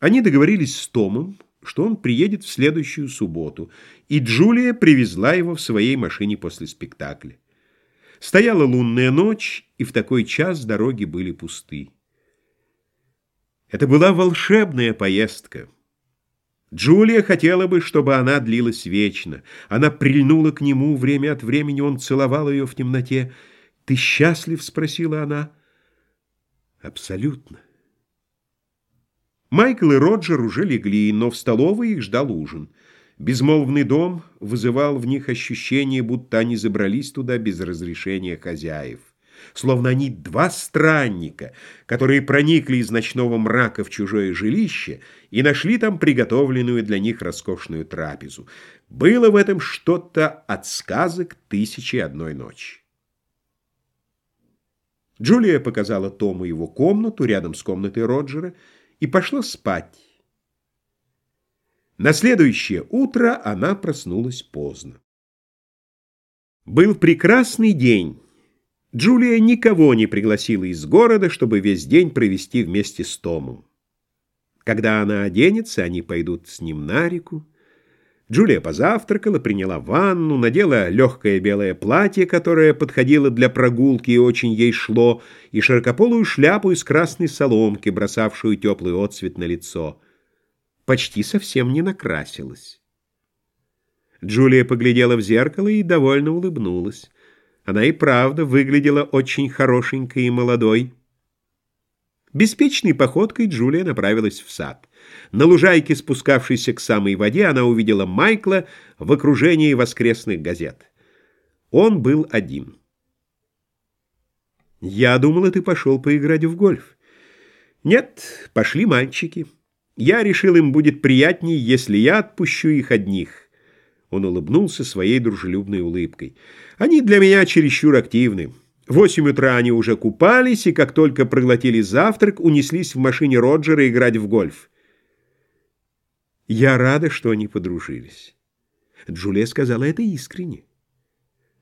Они договорились с Томом, что он приедет в следующую субботу, и Джулия привезла его в своей машине после спектакля. Стояла лунная ночь, и в такой час дороги были пусты. Это была волшебная поездка. Джулия хотела бы, чтобы она длилась вечно. Она прильнула к нему время от времени, он целовал ее в темноте. «Ты счастлив?» — спросила она. «Абсолютно». Майкл и Роджер уже легли, но в столовой их ждал ужин. Безмолвный дом вызывал в них ощущение, будто они забрались туда без разрешения хозяев. Словно они два странника, которые проникли из ночного мрака в чужое жилище и нашли там приготовленную для них роскошную трапезу. Было в этом что-то от сказок «Тысячи одной ночи». Джулия показала Тому его комнату рядом с комнатой Роджера, и пошла спать. На следующее утро она проснулась поздно. Был прекрасный день. Джулия никого не пригласила из города, чтобы весь день провести вместе с Томом. Когда она оденется, они пойдут с ним на реку. Джулия позавтракала, приняла ванну, надела легкое белое платье, которое подходило для прогулки и очень ей шло, и широкополую шляпу из красной соломки, бросавшую теплый отцвет на лицо. Почти совсем не накрасилась. Джулия поглядела в зеркало и довольно улыбнулась. Она и правда выглядела очень хорошенькой и молодой. Беспечной походкой Джулия направилась в сад. На лужайке, спускавшейся к самой воде, она увидела Майкла в окружении воскресных газет. Он был один. «Я думала, ты пошел поиграть в гольф». «Нет, пошли мальчики. Я решил, им будет приятней, если я отпущу их одних». Он улыбнулся своей дружелюбной улыбкой. «Они для меня чересчур активны». В восемь утра они уже купались, и как только проглотили завтрак, унеслись в машине Роджера играть в гольф. Я рада, что они подружились. Джулия сказала это искренне.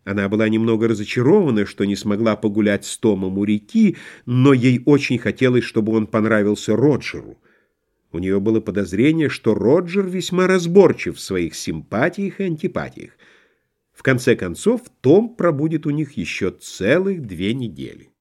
Она была немного разочарована, что не смогла погулять с Томом у реки, но ей очень хотелось, чтобы он понравился Роджеру. У нее было подозрение, что Роджер весьма разборчив в своих симпатиях и антипатиях. В конце концов, Том пробудет у них еще целых две недели.